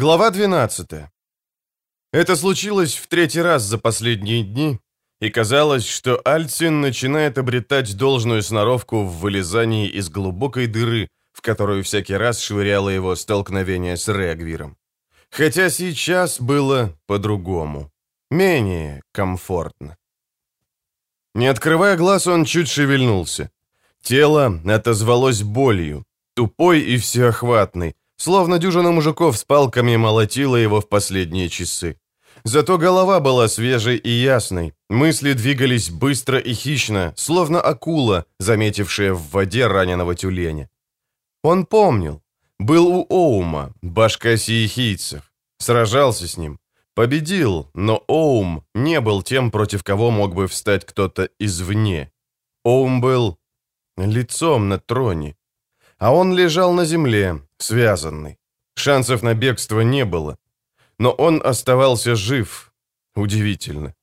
Глава 12. Это случилось в третий раз за последние дни, и казалось, что Альцин начинает обретать должную сноровку в вылезании из глубокой дыры, в которую всякий раз швыряло его столкновение с Регвиром. Хотя сейчас было по-другому, менее комфортно. Не открывая глаз, он чуть шевельнулся. Тело отозвалось болью, тупой и всеохватной, словно дюжина мужиков с палками молотила его в последние часы. Зато голова была свежей и ясной, мысли двигались быстро и хищно, словно акула, заметившая в воде раненого тюленя. Он помнил. Был у Оума, башка сиехийцев. Сражался с ним. Победил, но Оум не был тем, против кого мог бы встать кто-то извне. Оум был лицом на троне. А он лежал на земле, связанный. Шансов на бегство не было. Но он оставался жив. Удивительно.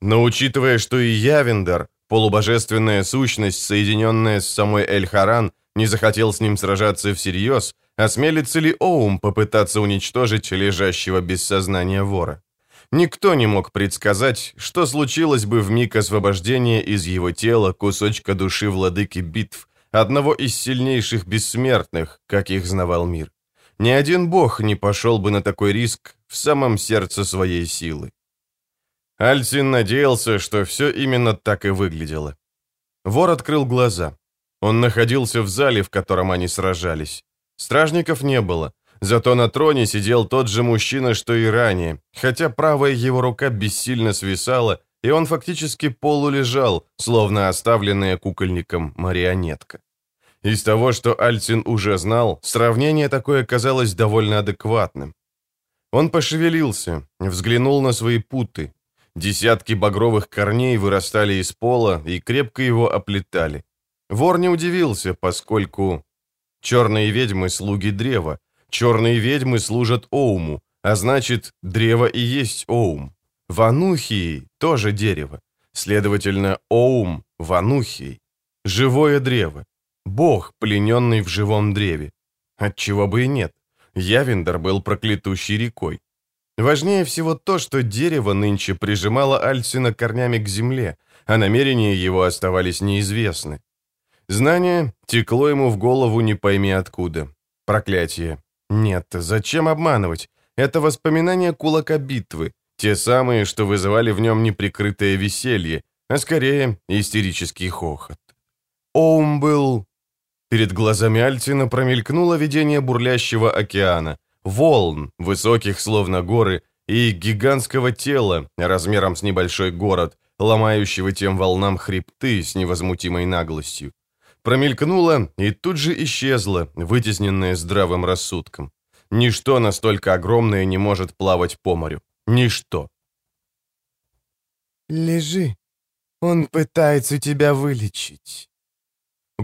Но учитывая, что и Явендар, полубожественная сущность, соединенная с самой Эль-Харан, не захотел с ним сражаться всерьез, осмелится ли Оум попытаться уничтожить лежащего без сознания вора? Никто не мог предсказать, что случилось бы в миг освобождения из его тела кусочка души владыки битв, одного из сильнейших бессмертных, как их знавал мир. Ни один бог не пошел бы на такой риск в самом сердце своей силы. Альцин надеялся, что все именно так и выглядело. Вор открыл глаза. Он находился в зале, в котором они сражались. Стражников не было, зато на троне сидел тот же мужчина, что и ранее, хотя правая его рука бессильно свисала, и он фактически полулежал, словно оставленная кукольником марионетка. Из того, что Альцин уже знал, сравнение такое казалось довольно адекватным. Он пошевелился, взглянул на свои путы. Десятки багровых корней вырастали из пола и крепко его оплетали. Вор не удивился, поскольку черные ведьмы — слуги древа, черные ведьмы служат Оуму, а значит, древо и есть Оум. Ванухии — тоже дерево. Следовательно, Оум — Ванухий. Живое древо. Бог, плененный в живом древе. Отчего бы и нет. Явендер был проклятущей рекой. Важнее всего то, что дерево нынче прижимало Альцина корнями к земле, а намерения его оставались неизвестны. Знание текло ему в голову не пойми откуда. Проклятие. Нет, зачем обманывать? Это воспоминания кулака битвы, те самые, что вызывали в нем неприкрытое веселье, а скорее истерический хохот. Оум был Перед глазами Альтина промелькнуло видение бурлящего океана, волн, высоких словно горы, и гигантского тела, размером с небольшой город, ломающего тем волнам хребты с невозмутимой наглостью. Промелькнуло и тут же исчезло, вытесненное здравым рассудком. Ничто настолько огромное не может плавать по морю. Ничто. «Лежи. Он пытается тебя вылечить».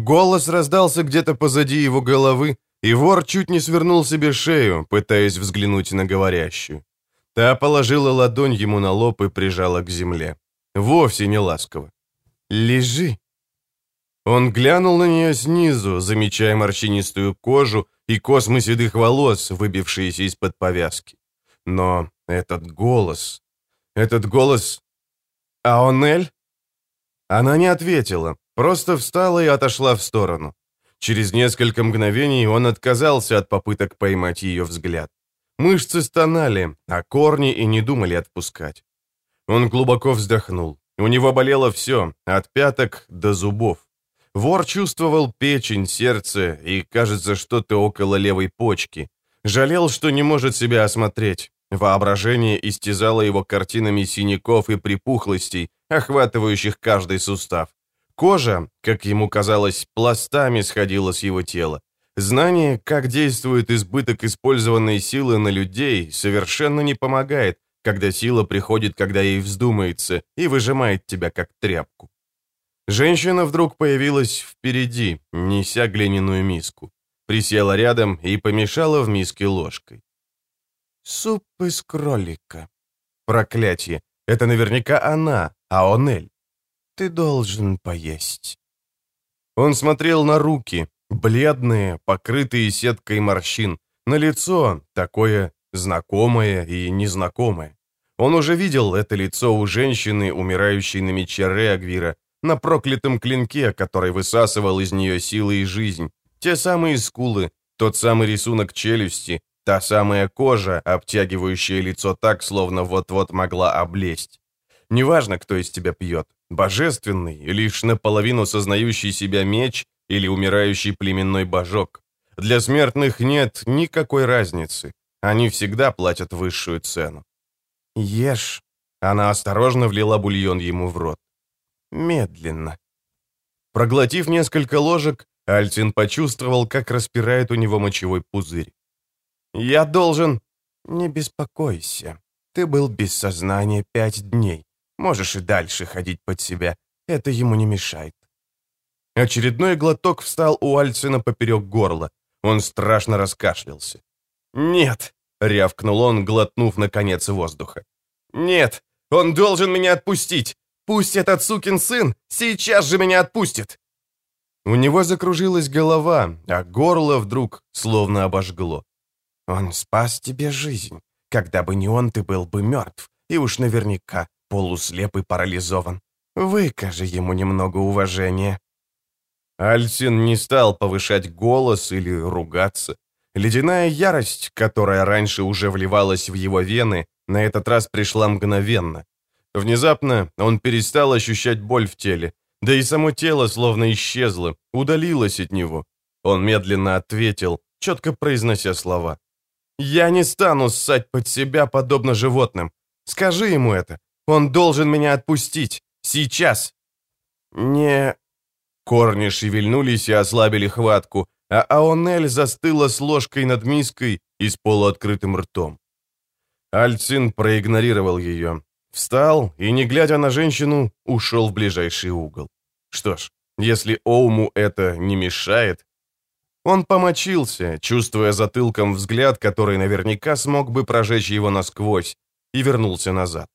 Голос раздался где-то позади его головы, и вор чуть не свернул себе шею, пытаясь взглянуть на говорящую. Та положила ладонь ему на лоб и прижала к земле. Вовсе не ласково. «Лежи!» Он глянул на нее снизу, замечая морщинистую кожу и космы седых волос, выбившиеся из-под повязки. Но этот голос... Этот голос... Аонель? Она не ответила, Просто встала и отошла в сторону. Через несколько мгновений он отказался от попыток поймать ее взгляд. Мышцы стонали, а корни и не думали отпускать. Он глубоко вздохнул. У него болело все, от пяток до зубов. Вор чувствовал печень, сердце и, кажется, что-то около левой почки. Жалел, что не может себя осмотреть. Воображение истязало его картинами синяков и припухлостей, охватывающих каждый сустав. Кожа, как ему казалось, пластами сходила с его тела. Знание, как действует избыток использованной силы на людей, совершенно не помогает, когда сила приходит, когда ей вздумается, и выжимает тебя как тряпку. Женщина вдруг появилась впереди, неся глиняную миску. Присела рядом и помешала в миске ложкой. «Суп из кролика». Проклятие. Это наверняка она, Аонель. Ты должен поесть». Он смотрел на руки, бледные, покрытые сеткой морщин, на лицо, такое знакомое и незнакомое. Он уже видел это лицо у женщины, умирающей на мече Реагвира, на проклятом клинке, который высасывал из нее силы и жизнь, те самые скулы, тот самый рисунок челюсти, та самая кожа, обтягивающая лицо так, словно вот-вот могла облезть. Неважно, кто из тебя пьет, божественный, лишь наполовину сознающий себя меч или умирающий племенной божок. Для смертных нет никакой разницы. Они всегда платят высшую цену. Ешь. Она осторожно влила бульон ему в рот. Медленно. Проглотив несколько ложек, Альтин почувствовал, как распирает у него мочевой пузырь. «Я должен...» «Не беспокойся. Ты был без сознания пять дней. Можешь и дальше ходить под себя. Это ему не мешает». Очередной глоток встал у Альцина поперек горла. Он страшно раскашлялся. «Нет!» — рявкнул он, глотнув наконец воздуха. «Нет! Он должен меня отпустить! Пусть этот сукин сын сейчас же меня отпустит!» У него закружилась голова, а горло вдруг словно обожгло. «Он спас тебе жизнь. Когда бы не он, ты был бы мертв, и уж наверняка полуслеп и парализован. Выкажи ему немного уважения». Альсин не стал повышать голос или ругаться. Ледяная ярость, которая раньше уже вливалась в его вены, на этот раз пришла мгновенно. Внезапно он перестал ощущать боль в теле, да и само тело словно исчезло, удалилось от него. Он медленно ответил, четко произнося слова. «Я не стану ссать под себя, подобно животным. Скажи ему это. Он должен меня отпустить. Сейчас!» «Не...» Корни шевельнулись и ослабили хватку, а Аонель застыла с ложкой над миской и с полуоткрытым ртом. Альцин проигнорировал ее, Встал и, не глядя на женщину, ушел в ближайший угол. Что ж, если Оуму это не мешает... Он помочился, чувствуя затылком взгляд, который наверняка смог бы прожечь его насквозь, и вернулся назад.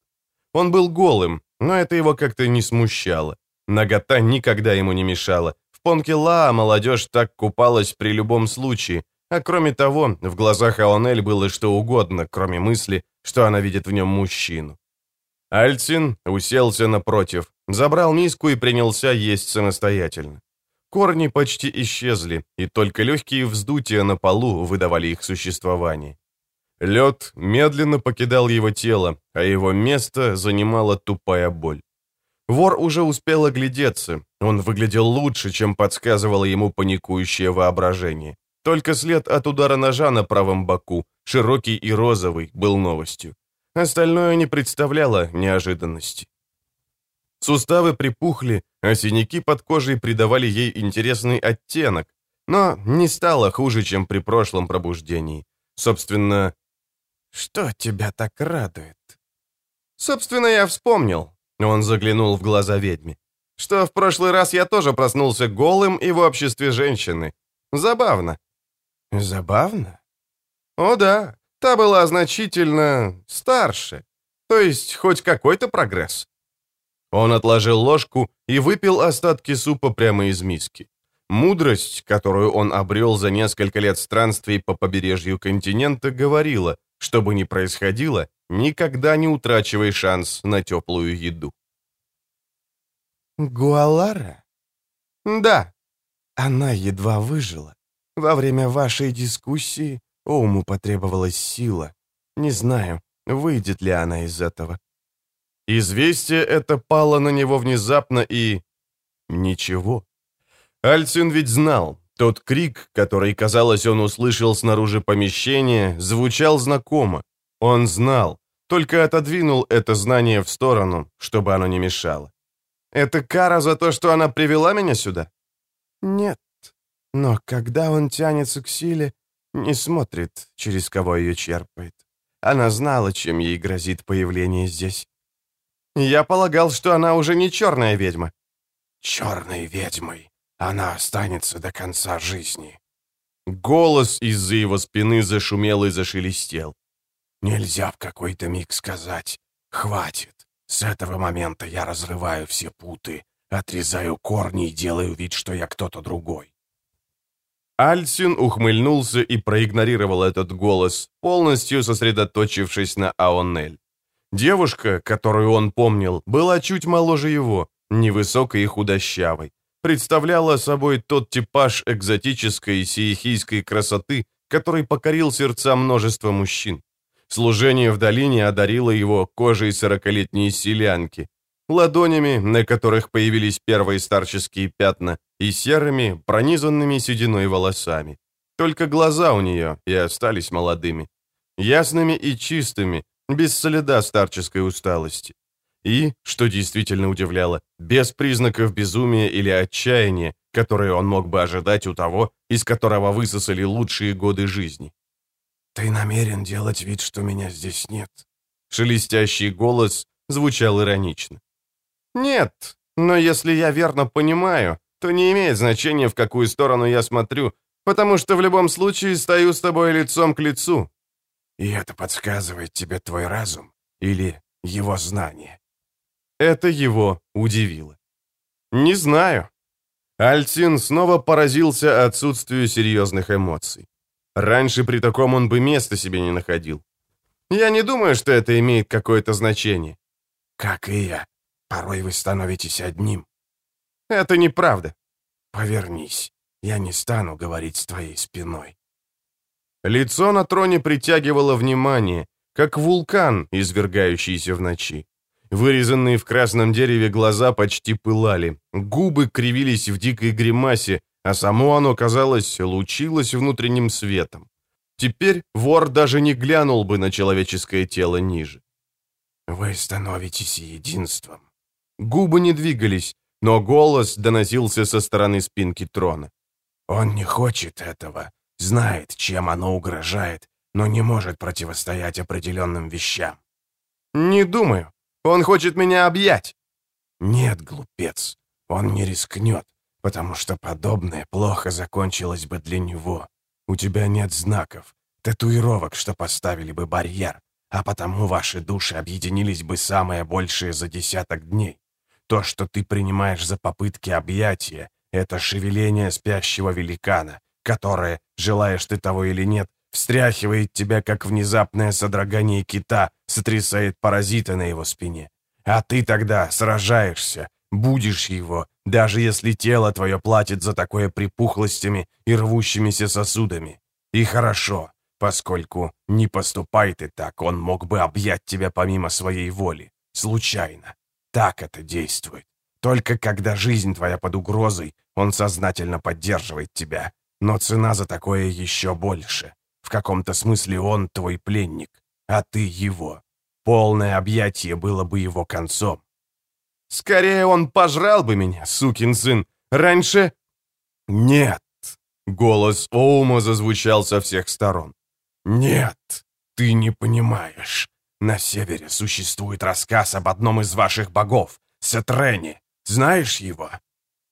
Он был голым, но это его как-то не смущало. Нагота никогда ему не мешала. В Понкела молодежь так купалась при любом случае, а кроме того, в глазах Аонель было что угодно, кроме мысли, что она видит в нем мужчину. Альцин уселся напротив, забрал миску и принялся есть самостоятельно. Корни почти исчезли, и только легкие вздутия на полу выдавали их существование. Лед медленно покидал его тело, а его место занимала тупая боль. Вор уже успел оглядеться, он выглядел лучше, чем подсказывало ему паникующее воображение. Только след от удара ножа на правом боку, широкий и розовый, был новостью. Остальное не представляло неожиданности. Суставы припухли, а синяки под кожей придавали ей интересный оттенок, но не стало хуже, чем при прошлом пробуждении. Собственно... «Что тебя так радует?» «Собственно, я вспомнил», — он заглянул в глаза ведьме, «что в прошлый раз я тоже проснулся голым и в обществе женщины. Забавно». «Забавно?» «О да, Та была значительно старше, то есть хоть какой-то прогресс. Он отложил ложку и выпил остатки супа прямо из миски. Мудрость, которую он обрел за несколько лет странствий по побережью континента, говорила, что бы ни происходило, никогда не утрачивай шанс на теплую еду. «Гуалара?» «Да». Она едва выжила. Во время вашей дискуссии Оуму потребовалась сила. Не знаю, выйдет ли она из этого. Известие это пало на него внезапно и... Ничего. Альцин ведь знал, тот крик, который, казалось, он услышал снаружи помещения, звучал знакомо. Он знал, только отодвинул это знание в сторону, чтобы оно не мешало. Это кара за то, что она привела меня сюда? Нет. Но когда он тянется к силе, не смотрит, через кого ее черпает. Она знала, чем ей грозит появление здесь. Я полагал, что она уже не черная ведьма. Черной ведьмой она останется до конца жизни. Голос из-за его спины зашумел и зашелестел. Нельзя в какой-то миг сказать «хватит». С этого момента я разрываю все путы, отрезаю корни и делаю вид, что я кто-то другой. Альсин ухмыльнулся и проигнорировал этот голос, полностью сосредоточившись на Аонель. Девушка, которую он помнил, была чуть моложе его, невысокой и худощавой. Представляла собой тот типаж экзотической сиехийской красоты, который покорил сердца множества мужчин. Служение в долине одарило его кожей сорокалетней селянки, ладонями, на которых появились первые старческие пятна, и серыми, пронизанными сединой волосами. Только глаза у нее и остались молодыми. Ясными и чистыми, без следа старческой усталости. И, что действительно удивляло, без признаков безумия или отчаяния, которые он мог бы ожидать у того, из которого высосали лучшие годы жизни. «Ты намерен делать вид, что меня здесь нет?» Шелестящий голос звучал иронично. «Нет, но если я верно понимаю, то не имеет значения, в какую сторону я смотрю, потому что в любом случае стою с тобой лицом к лицу». «И это подсказывает тебе твой разум или его знание?» Это его удивило. «Не знаю». Альтин снова поразился отсутствию серьезных эмоций. Раньше при таком он бы места себе не находил. Я не думаю, что это имеет какое-то значение. Как и я. Порой вы становитесь одним. Это неправда. Повернись. Я не стану говорить с твоей спиной. Лицо на троне притягивало внимание, как вулкан, извергающийся в ночи. Вырезанные в красном дереве глаза почти пылали, губы кривились в дикой гримасе, а само оно, казалось, лучилось внутренним светом. Теперь вор даже не глянул бы на человеческое тело ниже. «Вы становитесь единством», Губы не двигались, но голос доносился со стороны спинки трона. «Он не хочет этого, знает, чем оно угрожает, но не может противостоять определенным вещам». «Не думаю. Он хочет меня объять». «Нет, глупец, он не рискнет, потому что подобное плохо закончилось бы для него. У тебя нет знаков, татуировок, что поставили бы барьер, а потому ваши души объединились бы самое большее за десяток дней. То, что ты принимаешь за попытки объятия, это шевеление спящего великана, которое, желаешь ты того или нет, встряхивает тебя, как внезапное содрогание кита сотрясает паразита на его спине. А ты тогда сражаешься, будешь его, даже если тело твое платит за такое припухлостями и рвущимися сосудами. И хорошо, поскольку не поступай ты так, он мог бы объять тебя помимо своей воли, случайно. Так это действует. Только когда жизнь твоя под угрозой, он сознательно поддерживает тебя. Но цена за такое еще больше. Каком-то смысле он твой пленник, а ты его. Полное объятие было бы его концом. Скорее он пожрал бы меня, сукин сын. Раньше... Нет. Голос Оума зазвучал со всех сторон. Нет, ты не понимаешь. На севере существует рассказ об одном из ваших богов, Сетрене. Знаешь его?»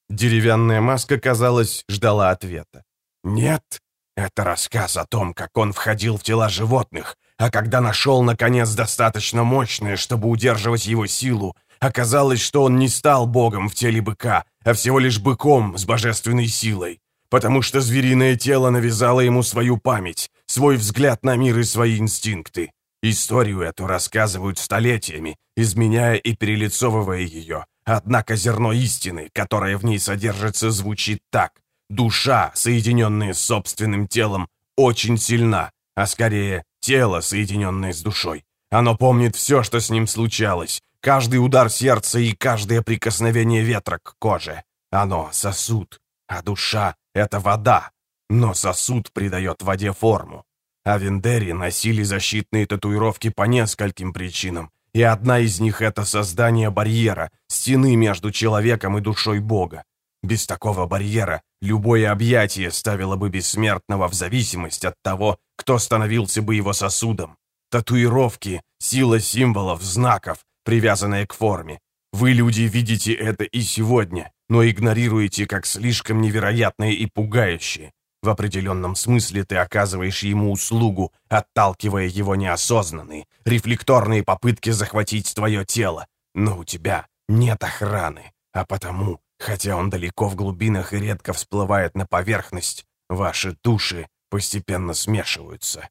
Деревянная маска, казалось, ждала ответа. «Нет, это рассказ о том, как он входил в тела животных, а когда нашел, наконец, достаточно мощное, чтобы удерживать его силу, оказалось, что он не стал богом в теле быка, а всего лишь быком с божественной силой, потому что звериное тело навязало ему свою память, свой взгляд на мир и свои инстинкты. Историю эту рассказывают столетиями, изменяя и перелицовывая ее. Однако зерно истины, которое в ней содержится, звучит так. Душа, соединенная с собственным телом, очень сильна, а скорее тело, соединенное с душой. Оно помнит все, что с ним случалось, каждый удар сердца и каждое прикосновение ветра к коже. Оно — сосуд, а душа — это вода. Но сосуд придает воде форму. А Вендери носили защитные татуировки по нескольким причинам, и одна из них — это создание барьера, стены между человеком и душой Бога. Без такого барьера любое объятие ставило бы бессмертного в зависимость от того, кто становился бы его сосудом. Татуировки — сила символов, знаков, привязанная к форме. Вы, люди, видите это и сегодня, но игнорируете как слишком невероятное и пугающее. В определенном смысле ты оказываешь ему услугу, отталкивая его неосознанные, рефлекторные попытки захватить твое тело. Но у тебя нет охраны, а потому, хотя он далеко в глубинах и редко всплывает на поверхность, Ваши души постепенно смешиваются.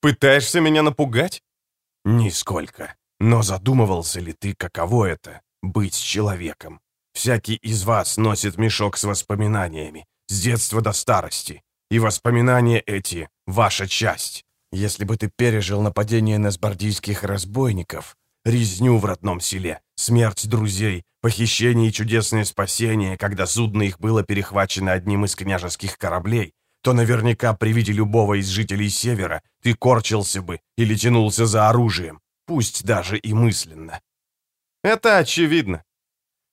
Пытаешься меня напугать? Нисколько. Но задумывался ли ты, каково это — быть человеком? Всякий из вас носит мешок с воспоминаниями, с детства до старости. И воспоминания эти — ваша часть. Если бы ты пережил нападение на сбардийских разбойников, резню в родном селе, смерть друзей, похищение и чудесное спасение, когда судно их было перехвачено одним из княжеских кораблей, то наверняка при виде любого из жителей Севера ты корчился бы или тянулся за оружием, пусть даже и мысленно. Это очевидно.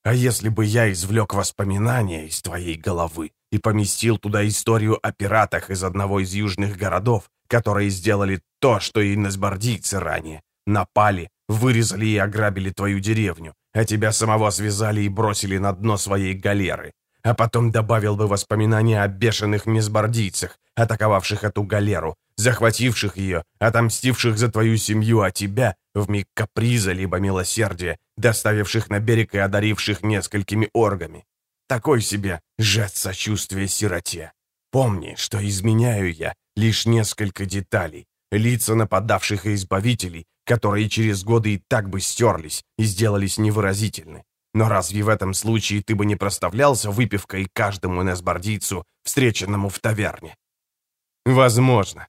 А если бы я извлек воспоминания из твоей головы и поместил туда историю о пиратах из одного из южных городов, которые сделали то, что и насбордийцы ранее, напали, вырезали и ограбили твою деревню, а тебя самого связали и бросили на дно своей галеры, а потом добавил бы воспоминания о бешеных мисбордийцах, атаковавших эту галеру, захвативших ее, отомстивших за твою семью, а тебя, в миг каприза либо милосердия, доставивших на берег и одаривших несколькими оргами. Такой себе жест сочувствия сироте. Помни, что изменяю я лишь несколько деталей, лица нападавших и избавителей, которые через годы и так бы стерлись и сделались невыразительны. Но разве в этом случае ты бы не проставлялся выпивкой каждому несбордийцу, встреченному в таверне? Возможно.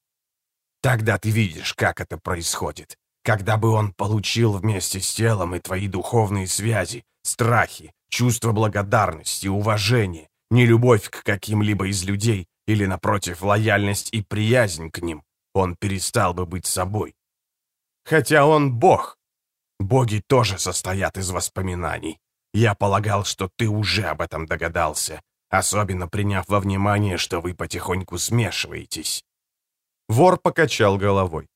Тогда ты видишь, как это происходит. Когда бы он получил вместе с телом и твои духовные связи, страхи, чувство благодарности, уважение, не любовь к каким-либо из людей или, напротив, лояльность и приязнь к ним, он перестал бы быть собой. Хотя он бог. Боги тоже состоят из воспоминаний. Я полагал, что ты уже об этом догадался, особенно приняв во внимание, что вы потихоньку смешиваетесь. Вор покачал головой.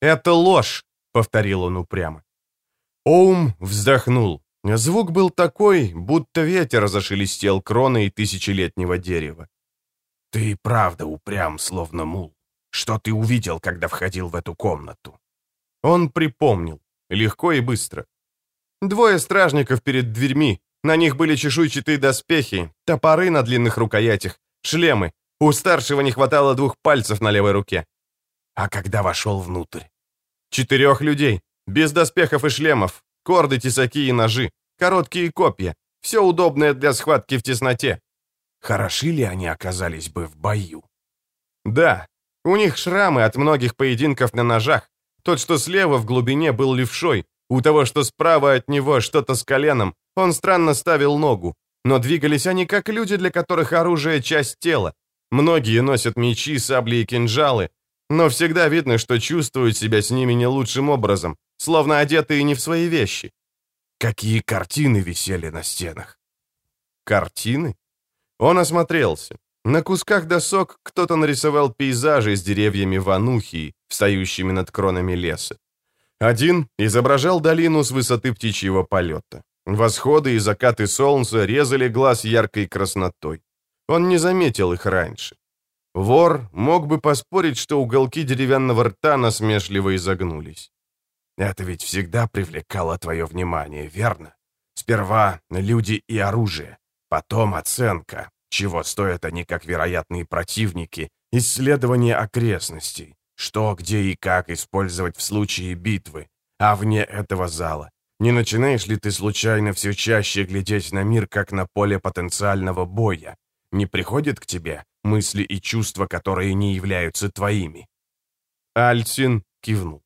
«Это ложь», — повторил он упрямо. Оум вздохнул. Звук был такой, будто ветер зашелестел кроной тысячелетнего дерева. «Ты правда упрям, словно мул. Что ты увидел, когда входил в эту комнату?» Он припомнил. Легко и быстро. Двое стражников перед дверьми. На них были чешуйчатые доспехи, топоры на длинных рукоятях, шлемы. У старшего не хватало двух пальцев на левой руке. А когда вошел внутрь? Четырех людей. Без доспехов и шлемов. Корды, тесаки и ножи. Короткие копья. Все удобное для схватки в тесноте. Хороши ли они оказались бы в бою? Да. У них шрамы от многих поединков на ножах. Тот, что слева в глубине, был левшой. У того, что справа от него, что-то с коленом. Он странно ставил ногу. Но двигались они как люди, для которых оружие — часть тела. Многие носят мечи, сабли и кинжалы, но всегда видно, что чувствуют себя с ними не лучшим образом, словно одетые не в свои вещи. Какие картины висели на стенах? Картины? Он осмотрелся. На кусках досок кто-то нарисовал пейзажи с деревьями ванухи, встающими над кронами леса. Один изображал долину с высоты птичьего полета. Восходы и закаты солнца резали глаз яркой краснотой. Он не заметил их раньше. Вор мог бы поспорить, что уголки деревянного рта насмешливо изогнулись. «Это ведь всегда привлекало твое внимание, верно? Сперва люди и оружие, потом оценка, чего стоят они как вероятные противники, исследование окрестностей, что, где и как использовать в случае битвы, а вне этого зала. Не начинаешь ли ты случайно все чаще глядеть на мир, как на поле потенциального боя? Не приходят к тебе мысли и чувства, которые не являются твоими?» Альцин кивнул.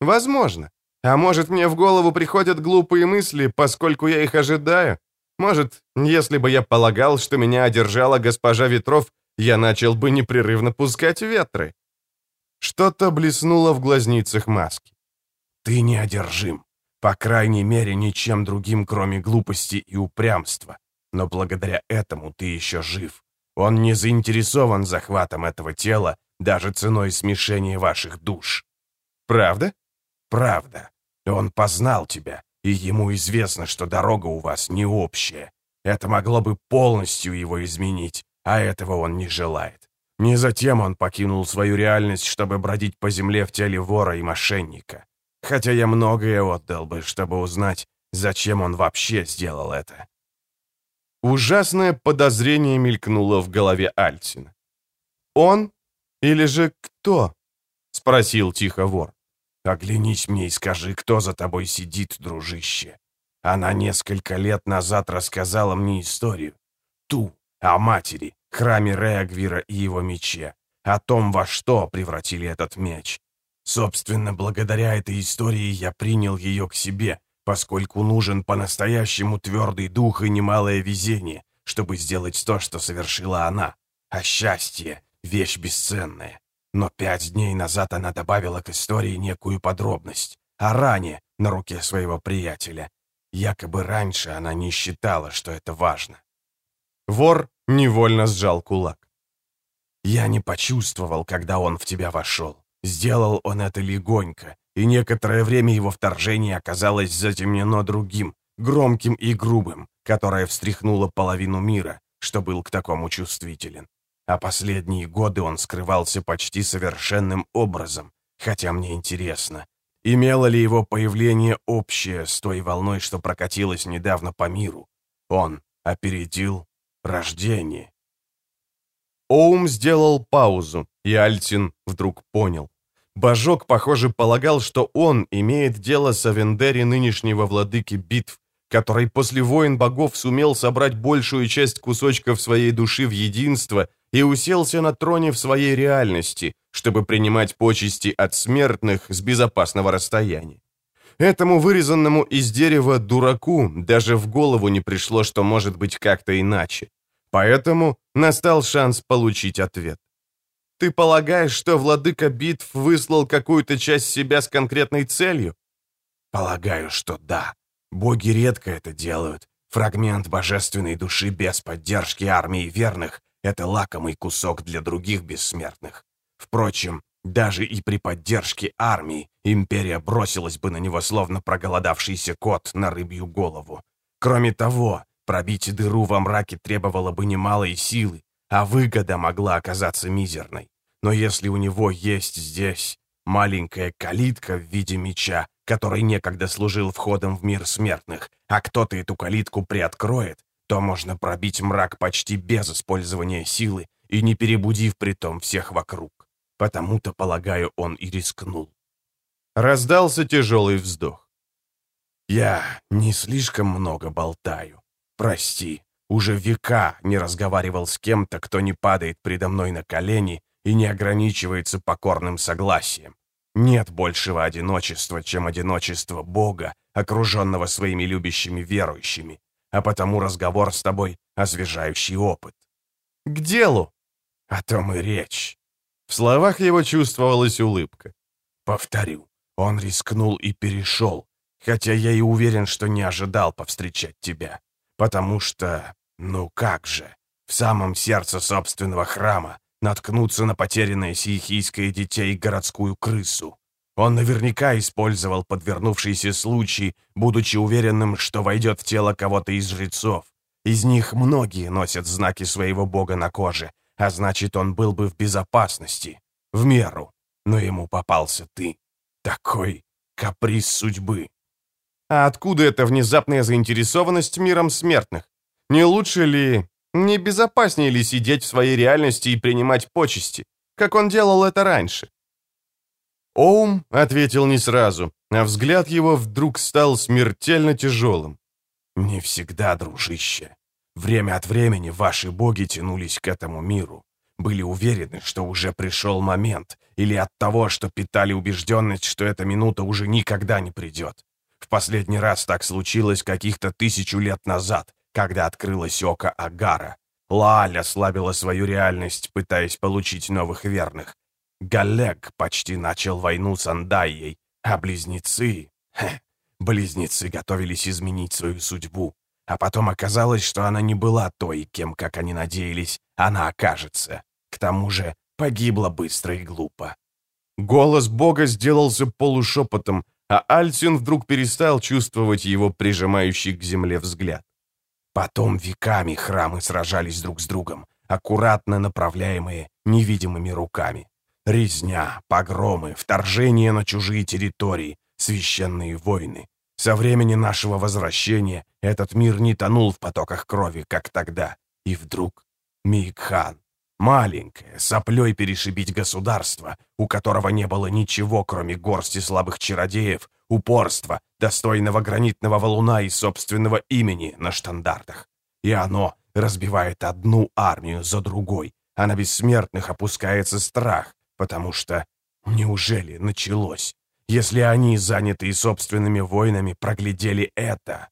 «Возможно. А может, мне в голову приходят глупые мысли, поскольку я их ожидаю? Может, если бы я полагал, что меня одержала госпожа Ветров, я начал бы непрерывно пускать ветры. Что-то блеснуло в глазницах маски. Ты неодержим. По крайней мере, ничем другим, кроме глупости и упрямства. Но благодаря этому ты еще жив. Он не заинтересован захватом этого тела, даже ценой смешения ваших душ. Правда? Правда. Он познал тебя, и ему известно, что дорога у вас не общая. Это могло бы полностью его изменить, а этого он не желает. Не затем он покинул свою реальность, чтобы бродить по земле в теле вора и мошенника. Хотя я многое отдал бы, чтобы узнать, зачем он вообще сделал это. Ужасное подозрение мелькнуло в голове Альтина. Он или же кто?» — спросил тихо вор. «Оглянись мне и скажи, кто за тобой сидит, дружище. Она несколько лет назад рассказала мне историю. Ту, о матери, храме Реагвира и его мече, о том, во что превратили этот меч. Собственно, благодаря этой истории я принял ее к себе, поскольку нужен по-настоящему твердый дух и немалое везение, чтобы сделать то, что совершила она. А счастье — вещь бесценная. Но пять дней назад она добавила к истории некую подробность о ране на руке своего приятеля. Якобы раньше она не считала, что это важно. Вор невольно сжал кулак. «Я не почувствовал, когда он в тебя вошел. Сделал он это легонько, и некоторое время его вторжение оказалось затемнено другим, громким и грубым, которое встряхнуло половину мира, что был к такому чувствителен. А последние годы он скрывался почти совершенным образом, хотя мне интересно, имело ли его появление общее с той волной, что прокатилась недавно по миру. Он опередил рождение. Оум сделал паузу, и Альтин вдруг понял. Божок, похоже, полагал, что он имеет дело с Авендери нынешнего владыки битв, который после войн богов сумел собрать большую часть кусочков своей души в единство и уселся на троне в своей реальности, чтобы принимать почести от смертных с безопасного расстояния. Этому вырезанному из дерева дураку даже в голову не пришло, что может быть как-то иначе. Поэтому настал шанс получить ответ. Ты полагаешь, что владыка битв выслал какую-то часть себя с конкретной целью? Полагаю, что да. Боги редко это делают. Фрагмент божественной души без поддержки армии верных — это лакомый кусок для других бессмертных. Впрочем, даже и при поддержке армии империя бросилась бы на него словно проголодавшийся кот на рыбью голову. Кроме того, пробить дыру во мраке требовало бы немалой силы, а выгода могла оказаться мизерной. Но если у него есть здесь маленькая калитка в виде меча, который некогда служил входом в мир смертных, а кто-то эту калитку приоткроет, то можно пробить мрак почти без использования силы и не перебудив при том всех вокруг. Потому-то, полагаю, он и рискнул. Раздался тяжелый вздох. «Я не слишком много болтаю. Прости, уже века не разговаривал с кем-то, кто не падает предо мной на колени и не ограничивается покорным согласием. Нет большего одиночества, чем одиночество Бога, окруженного своими любящими верующими, а потому разговор с тобой — освежающий опыт. К делу. О том и речь. В словах его чувствовалась улыбка. Повторю, он рискнул и перешел, хотя я и уверен, что не ожидал повстречать тебя, потому что ну как же, в самом сердце собственного храма наткнуться на потерянное сиехийское дитя и городскую крысу. Он наверняка использовал подвернувшийся случай, будучи уверенным, что войдет в тело кого-то из жрецов. Из них многие носят знаки своего бога на коже, а значит, он был бы в безопасности, в меру. Но ему попался ты. Такой каприз судьбы. А откуда эта внезапная заинтересованность миром смертных? Не лучше ли, не безопаснее ли сидеть в своей реальности и принимать почести, как он делал это раньше? Оум ответил не сразу, а взгляд его вдруг стал смертельно тяжелым. «Не всегда, дружище. Время от времени ваши боги тянулись к этому миру. Были уверены, что уже пришел момент, или от того, что питали убежденность, что эта минута уже никогда не придет. В последний раз так случилось каких-то тысячу лет назад, когда открылось око Агара. Лааль ослабила свою реальность, пытаясь получить новых верных. Галег почти начал войну с Андайей, а близнецы... Хе, близнецы готовились изменить свою судьбу. А потом оказалось, что она не была той, кем, как они надеялись, она окажется. К тому же погибла быстро и глупо. Голос Бога сделался полушепотом, а Альсин вдруг перестал чувствовать его прижимающий к земле взгляд. Потом веками храмы сражались друг с другом, аккуратно направляемые невидимыми руками. Резня, погромы, вторжение на чужие территории, священные войны. Со времени нашего возвращения этот мир не тонул в потоках крови, как тогда. И вдруг Мейкхан. Маленькое, соплей перешибить государство, у которого не было ничего, кроме горсти слабых чародеев, упорства, достойного гранитного валуна и собственного имени на штандартах. И оно разбивает одну армию за другой, а на бессмертных опускается страх, потому что неужели началось, если они, занятые собственными войнами, проглядели это?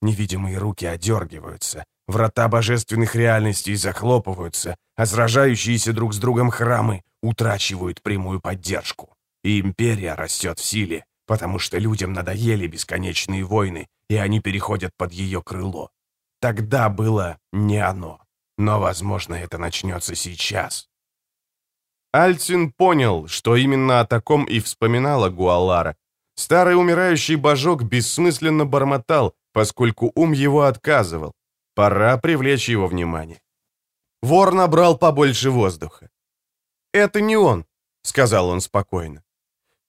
Невидимые руки одергиваются, врата божественных реальностей захлопываются, а сражающиеся друг с другом храмы утрачивают прямую поддержку. И империя растет в силе, потому что людям надоели бесконечные войны, и они переходят под ее крыло. Тогда было не оно, но, возможно, это начнется сейчас. Альцин понял, что именно о таком и вспоминала Гуалара. Старый умирающий божок бессмысленно бормотал, поскольку ум его отказывал. Пора привлечь его внимание. Вор набрал побольше воздуха. «Это не он», — сказал он спокойно.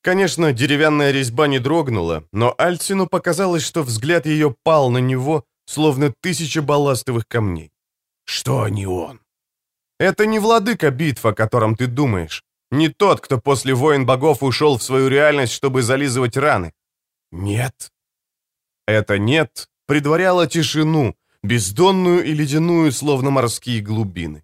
Конечно, деревянная резьба не дрогнула, но Альцину показалось, что взгляд ее пал на него, словно тысяча балластовых камней. «Что не он?» «Это не владыка битв, о котором ты думаешь. Не тот, кто после войн богов ушел в свою реальность, чтобы зализывать раны». «Нет». Это «нет» предваряло тишину, бездонную и ледяную, словно морские глубины.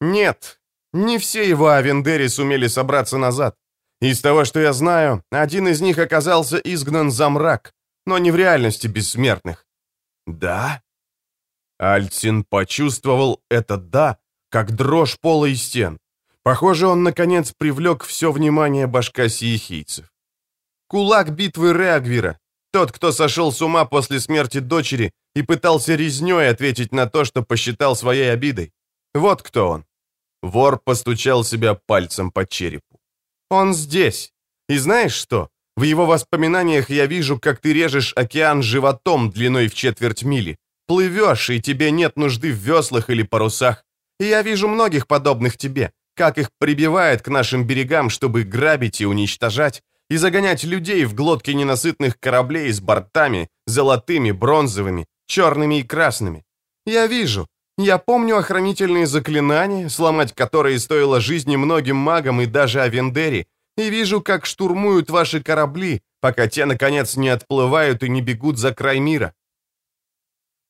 Нет, не все его Авендери сумели собраться назад. Из того, что я знаю, один из них оказался изгнан за мрак, но не в реальности бессмертных. Да? Альцин почувствовал это «да», как дрожь пола и стен. Похоже, он, наконец, привлек все внимание башка сиехийцев. Кулак битвы Реагвира, тот, кто сошел с ума после смерти дочери и пытался резнёй ответить на то, что посчитал своей обидой. Вот кто он. Вор постучал себя пальцем по черепу. Он здесь. И знаешь что? В его воспоминаниях я вижу, как ты режешь океан животом длиной в четверть мили. Плывешь, и тебе нет нужды в веслах или парусах. Я вижу многих подобных тебе, как их прибивает к нашим берегам, чтобы грабить и уничтожать, и загонять людей в глотки ненасытных кораблей с бортами, золотыми, бронзовыми, черными и красными. Я вижу, я помню охранительные заклинания, сломать которые стоило жизни многим магам и даже Авендери, и вижу, как штурмуют ваши корабли, пока те, наконец, не отплывают и не бегут за край мира.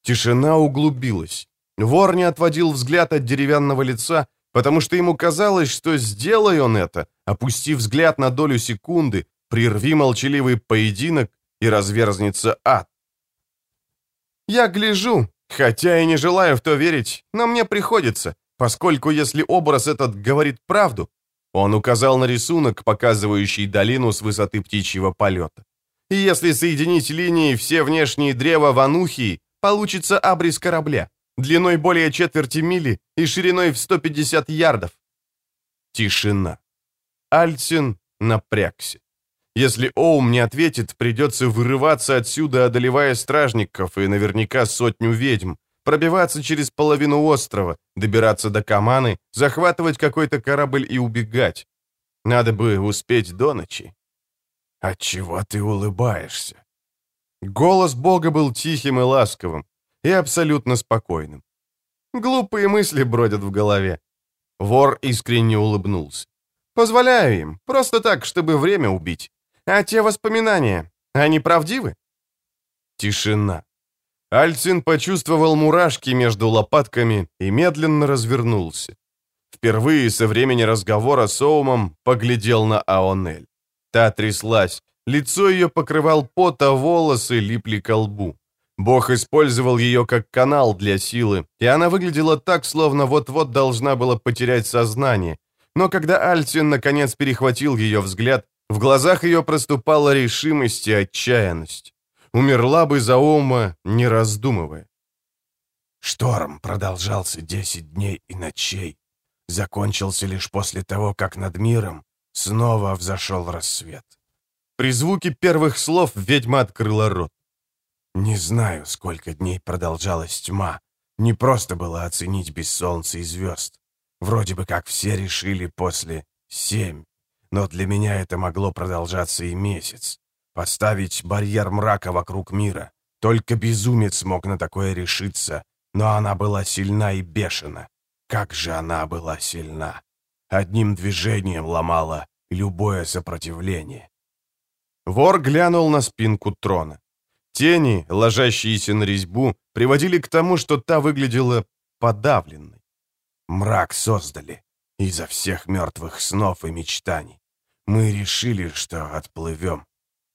Тишина углубилась. Вор не отводил взгляд от деревянного лица, потому что ему казалось, что сделай он это, опустив взгляд на долю секунды, прерви молчаливый поединок и разверзнется ад. Я гляжу, хотя и не желаю в то верить, но мне приходится, поскольку если образ этот говорит правду, он указал на рисунок, показывающий долину с высоты птичьего полета. И если соединить линии все внешние древа Ванухии, получится абрис корабля, длиной более четверти мили и шириной в 150 ярдов. Тишина. Альцин напрягся. Если Оум не ответит, придется вырываться отсюда, одолевая стражников и наверняка сотню ведьм, пробиваться через половину острова, добираться до Каманы, захватывать какой-то корабль и убегать. Надо бы успеть до ночи. Отчего ты улыбаешься? Голос Бога был тихим и ласковым, и абсолютно спокойным. Глупые мысли бродят в голове. Вор искренне улыбнулся. Позволяю им, просто так, чтобы время убить. А те воспоминания, они правдивы?» Тишина. Альцин почувствовал мурашки между лопатками и медленно развернулся. Впервые со времени разговора с Оумом поглядел на Аонель. Та тряслась, лицо ее покрывал пот, а волосы липли к лбу. Бог использовал ее как канал для силы, и она выглядела так, словно вот-вот должна была потерять сознание. Но когда Альцин наконец перехватил ее взгляд, в глазах ее проступала решимость и отчаянность. Умерла бы за ума, не раздумывая. Шторм продолжался десять дней и ночей. Закончился лишь после того, как над миром снова взошел рассвет. При звуке первых слов ведьма открыла рот. Не знаю, сколько дней продолжалась тьма. Не просто было оценить без солнца и звезд. Вроде бы как все решили после семь но для меня это могло продолжаться и месяц. Поставить барьер мрака вокруг мира. Только безумец мог на такое решиться, но она была сильна и бешена. Как же она была сильна! Одним движением ломала любое сопротивление. Вор глянул на спинку трона. Тени, ложащиеся на резьбу, приводили к тому, что та выглядела подавленной. Мрак создали изо всех мертвых снов и мечтаний. Мы решили, что отплывем.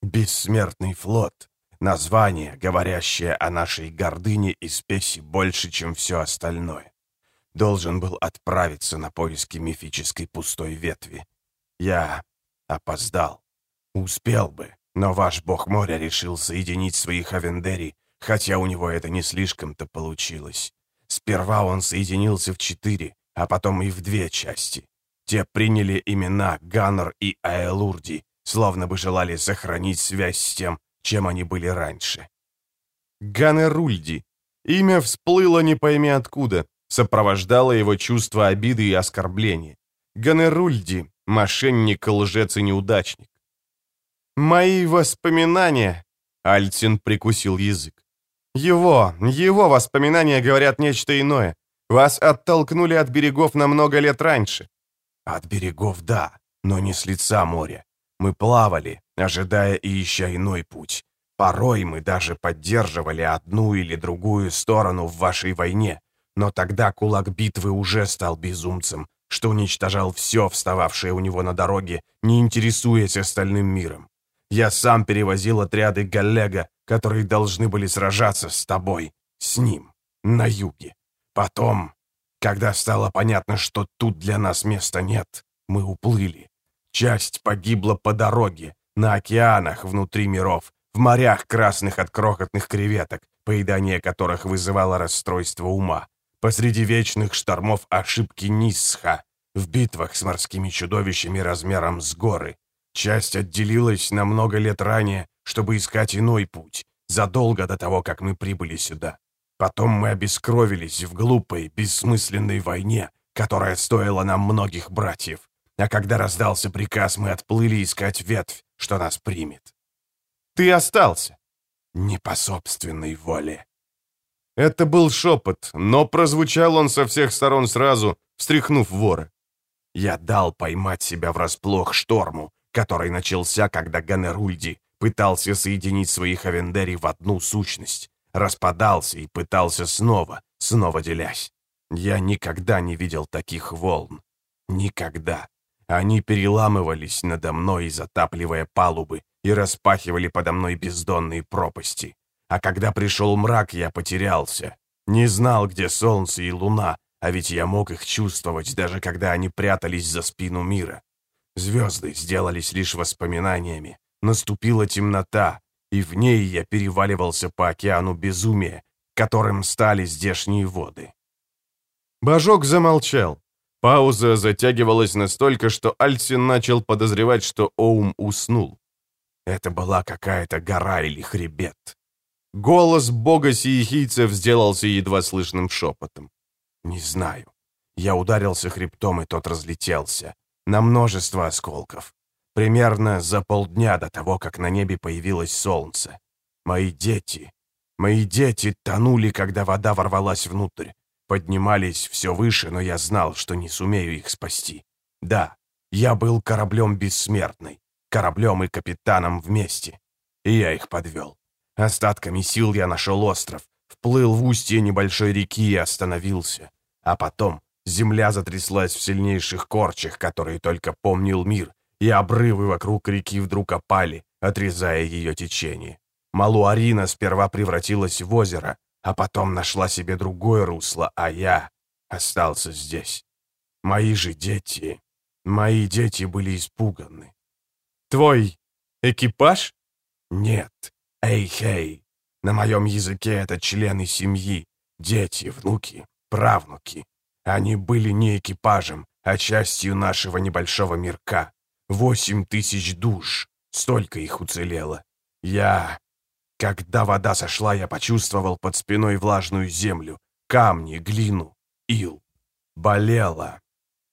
Бессмертный флот. Название, говорящее о нашей гордыне и спеси больше, чем все остальное. Должен был отправиться на поиски мифической пустой ветви. Я опоздал. Успел бы, но ваш бог моря решил соединить своих Авендери, хотя у него это не слишком-то получилось. Сперва он соединился в четыре, а потом и в две части. Те приняли имена Ганнер и Аэлурди, словно бы желали сохранить связь с тем, чем они были раньше. Ганерульди. Имя всплыло не пойми откуда, сопровождало его чувство обиды и оскорбления. Ганерульди, мошенник, лжец и неудачник. «Мои воспоминания...» — Альцин прикусил язык. «Его, его воспоминания говорят нечто иное. Вас оттолкнули от берегов на много лет раньше». «От берегов, да, но не с лица моря. Мы плавали, ожидая и ища иной путь. Порой мы даже поддерживали одну или другую сторону в вашей войне, но тогда кулак битвы уже стал безумцем, что уничтожал все, встававшее у него на дороге, не интересуясь остальным миром. Я сам перевозил отряды Галлега, которые должны были сражаться с тобой, с ним, на юге. Потом, когда стало понятно, что тут для нас места нет, мы уплыли. Часть погибла по дороге, на океанах внутри миров, в морях красных от крохотных креветок, поедание которых вызывало расстройство ума, посреди вечных штормов ошибки Нисха, в битвах с морскими чудовищами размером с горы, Часть отделилась на много лет ранее, чтобы искать иной путь, задолго до того, как мы прибыли сюда. Потом мы обескровились в глупой, бессмысленной войне, которая стоила нам многих братьев. А когда раздался приказ, мы отплыли искать ветвь, что нас примет. Ты остался. Не по собственной воле. Это был шепот, но прозвучал он со всех сторон сразу, встряхнув вора. Я дал поймать себя врасплох шторму, который начался, когда Ганерульди пытался соединить своих Авендери в одну сущность, распадался и пытался снова, снова делясь. Я никогда не видел таких волн. Никогда. Они переламывались надо мной, затапливая палубы, и распахивали подо мной бездонные пропасти. А когда пришел мрак, я потерялся. Не знал, где солнце и луна, а ведь я мог их чувствовать, даже когда они прятались за спину мира. Звезды сделались лишь воспоминаниями. Наступила темнота, и в ней я переваливался по океану безумия, которым стали здешние воды. Божок замолчал. Пауза затягивалась настолько, что Альсин начал подозревать, что Оум уснул. Это была какая-то гора или хребет. Голос бога сиехийцев сделался едва слышным шепотом. «Не знаю. Я ударился хребтом, и тот разлетелся на множество осколков. Примерно за полдня до того, как на небе появилось солнце. Мои дети, мои дети тонули, когда вода ворвалась внутрь. Поднимались все выше, но я знал, что не сумею их спасти. Да, я был кораблем бессмертный, кораблем и капитаном вместе. И я их подвел. Остатками сил я нашел остров, вплыл в устье небольшой реки и остановился. А потом Земля затряслась в сильнейших корчах, которые только помнил мир, и обрывы вокруг реки вдруг опали, отрезая ее течение. Малуарина сперва превратилась в озеро, а потом нашла себе другое русло, а я остался здесь. Мои же дети, мои дети были испуганы. Твой экипаж? Нет, эй-хей. На моем языке это члены семьи, дети, внуки, правнуки. Они были не экипажем, а частью нашего небольшого мирка. Восемь тысяч душ. Столько их уцелело. Я... Когда вода сошла, я почувствовал под спиной влажную землю, камни, глину, ил. Болело.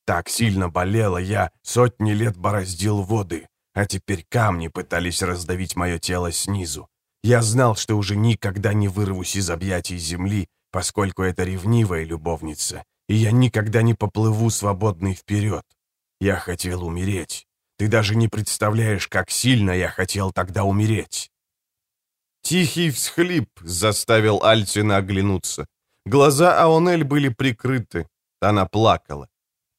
Так сильно болело, я сотни лет бороздил воды, а теперь камни пытались раздавить мое тело снизу. Я знал, что уже никогда не вырвусь из объятий земли, поскольку это ревнивая любовница, и я никогда не поплыву свободный вперед. Я хотел умереть. Ты даже не представляешь, как сильно я хотел тогда умереть». Тихий всхлип заставил Альтина оглянуться. Глаза Аонель были прикрыты. Она плакала.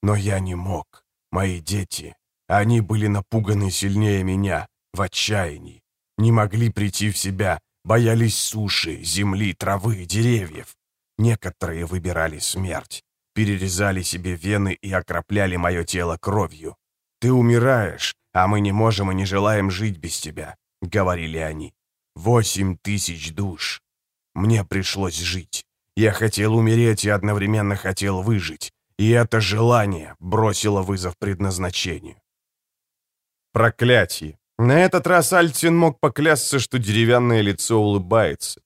«Но я не мог. Мои дети, они были напуганы сильнее меня, в отчаянии. Не могли прийти в себя, боялись суши, земли, травы, деревьев. Некоторые выбирали смерть, перерезали себе вены и окропляли мое тело кровью. «Ты умираешь, а мы не можем и не желаем жить без тебя», — говорили они. «Восемь тысяч душ. Мне пришлось жить. Я хотел умереть и одновременно хотел выжить. И это желание бросило вызов предназначению. Проклятие. На этот раз Альтин мог поклясться, что деревянное лицо улыбается.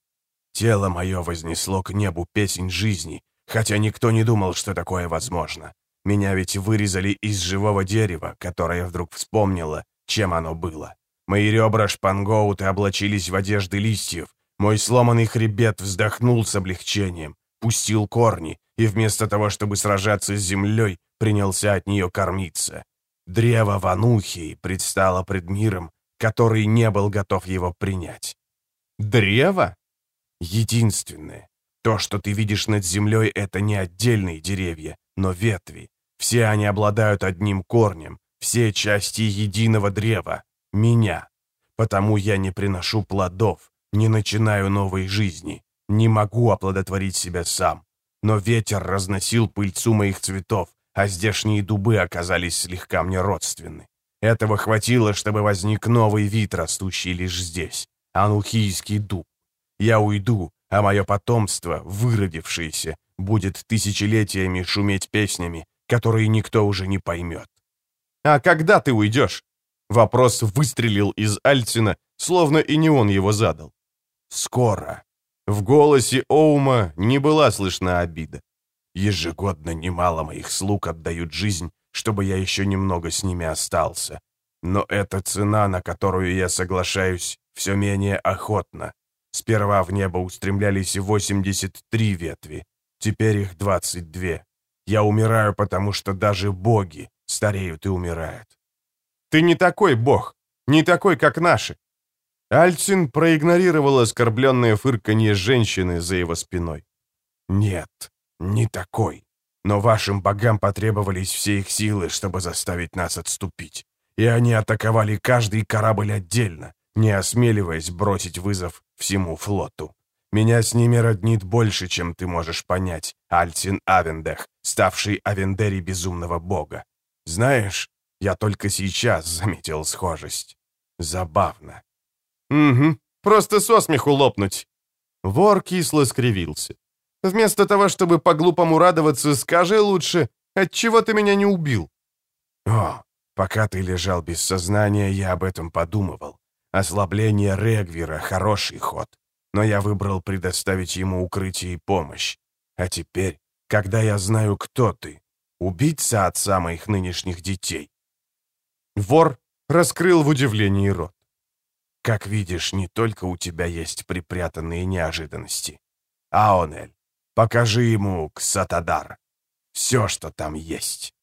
Тело мое вознесло к небу песнь жизни, хотя никто не думал, что такое возможно. Меня ведь вырезали из живого дерева, которое вдруг вспомнило, чем оно было. Мои ребра шпангоуты облачились в одежды листьев, мой сломанный хребет вздохнул с облегчением, пустил корни и вместо того, чтобы сражаться с землей, принялся от нее кормиться. Древо Ванухи предстало пред миром, который не был готов его принять. Древо? Единственное. То, что ты видишь над землей, это не отдельные деревья, но ветви. Все они обладают одним корнем, все части единого древа. Меня. Потому я не приношу плодов, не начинаю новой жизни, не могу оплодотворить себя сам. Но ветер разносил пыльцу моих цветов, а здешние дубы оказались слегка мне родственны. Этого хватило, чтобы возник новый вид, растущий лишь здесь. Анухийский дуб. Я уйду, а мое потомство, выродившееся, будет тысячелетиями шуметь песнями, которые никто уже не поймет. «А когда ты уйдешь?» Вопрос выстрелил из Альтина, словно и не он его задал. «Скоро». В голосе Оума не была слышна обида. Ежегодно немало моих слуг отдают жизнь, чтобы я еще немного с ними остался. Но эта цена, на которую я соглашаюсь, все менее охотно. Сперва в небо устремлялись 83 ветви, теперь их 22. Я умираю, потому что даже боги стареют и умирают. Ты не такой бог, не такой, как наши. Альцин проигнорировал оскорбленное фырканье женщины за его спиной. Нет, не такой. Но вашим богам потребовались все их силы, чтобы заставить нас отступить. И они атаковали каждый корабль отдельно, не осмеливаясь бросить вызов всему флоту. Меня с ними роднит больше, чем ты можешь понять, Альтин Авендех, ставший Авендери безумного бога. Знаешь, я только сейчас заметил схожесть. Забавно. Угу, просто со смеху лопнуть. Вор кисло скривился. Вместо того, чтобы по-глупому радоваться, скажи лучше, отчего ты меня не убил?» «О, пока ты лежал без сознания, я об этом подумывал. Ослабление Регвера — хороший ход, но я выбрал предоставить ему укрытие и помощь. А теперь, когда я знаю, кто ты, убийца отца моих нынешних детей». Вор раскрыл в удивлении рот. «Как видишь, не только у тебя есть припрятанные неожиданности. Аонель, Покажи ему Ксатадар. Все, что там есть.